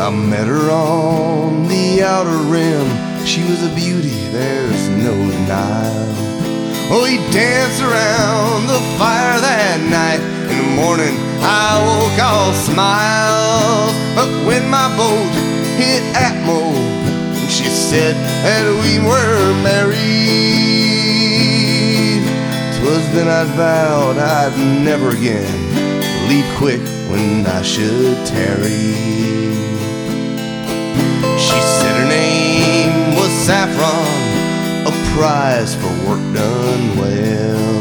I met her on the outer rim. She was a beauty, there's no denial. Oh, we danced around the fire that night. In the morning, I woke all smiles. But when my boat hit Atmo, she said that we were married. Twas then I vowed I'd never again leave quick when I should tarry. She said her name was Saffron, a prize for work done well.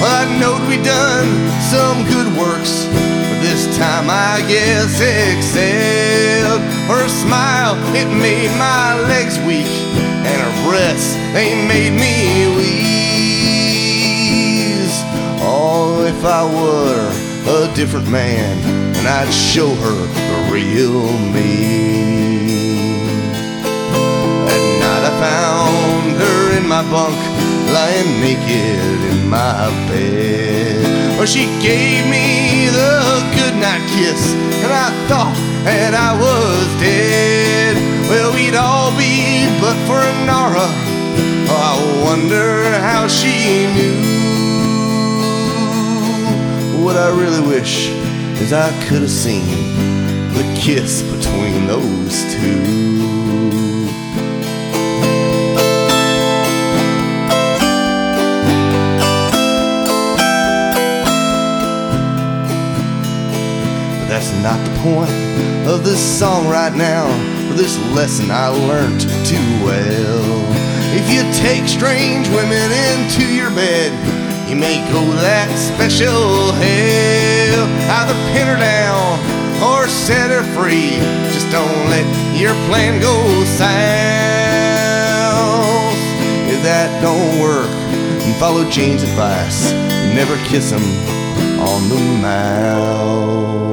Well, I knowed we'd done some good works, but this time I guess excelled. Her smile, it made my legs weak, and her breasts, they made me wheeze. Oh, if I were a different man, and I'd show her the real me. Bunk, lying naked in my bed. Well, she gave me the goodnight kiss, and I thought that I was dead. Well, we'd all be but for Inara. Oh, I wonder how she knew. What I really wish is I could have seen the kiss between those two. That's not the point of this song right now, or this lesson I learned too well. If you take strange women into your bed, you may go that special hell. Either pin her down or set her free. Just don't let your plan go south. If that don't work, then follow Jayne's advice. Never kiss him on the mouth.